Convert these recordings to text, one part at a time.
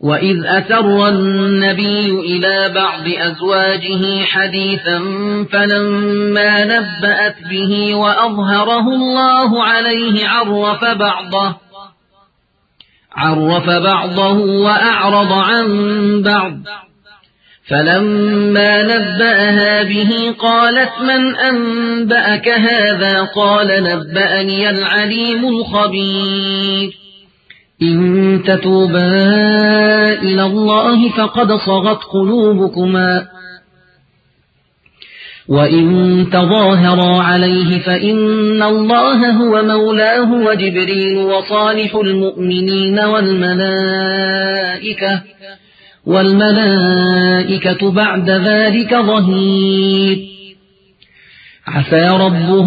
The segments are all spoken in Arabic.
وإذ أتر النبي إلى بعض أزواجه حديثا فلما نبأت به وأظهره الله عليه عرف بعضه عرف بعضه وأعرض عن بعض فلما نبأها به قالت من أنبأك هذا قال نبأني العليم الخبير إن تتوبا إلى الله فقد صغت قلوبكما. وإن تظاهرا عليه فإن الله هو مولاه وجبريل وصالح المؤمنين والملائكة. والملائكة بعد ذلك ظهير. عسى ربه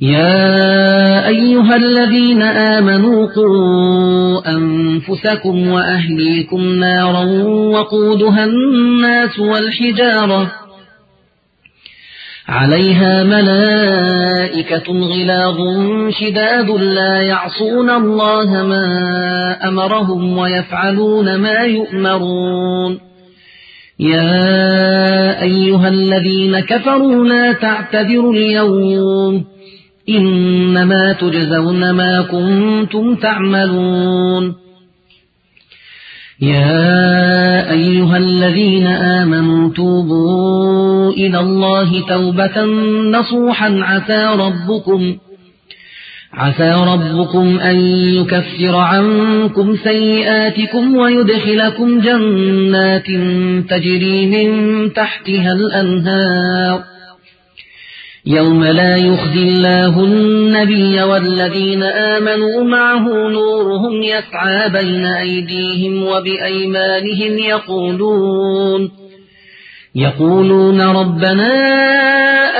يا أيها الذين آمنوا قوا أنفسكم وأهليكم نارا وقودها الناس والحجارة عليها ملائكة غلاظ شداد لا يعصون الله ما أمرهم ويفعلون ما يؤمرون. يا أيها الذين كفروا لا تعتذروا اليوم. إنما تجزون ما كنتم تعملون. يا أيها الذين آمنوا توبوا إلى الله توبة نصوحا. عسى ربكم عسى ربكم أن يكفر عنكم سيئاتكم ويدخلكم جنات تجري من تحتها الأنهار. يوم لا يخزي الله النبي والذين آمنوا معه نورهم يسعى بين أيديهم وبأيمانهم يقولون يقولون ربنا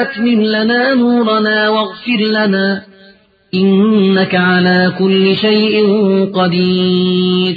أتمم لنا نورنا واغفر لنا إنك على كل شيء قدير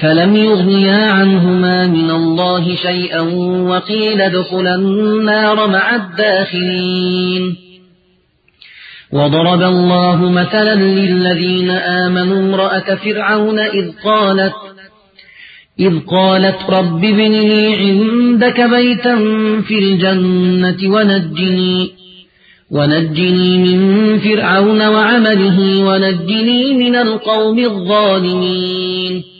فلم يغنيا عنهما من الله شيئا وقيل ادخلا النار مع الداخلين وضرب الله مثلا للذين آمنوا امرأة فرعون إذ قالت إذ قالت رب ابن لي عندك بيتا في الجنة ونجني ونجني من فرعون وعمله ونجني من القوم الظالمين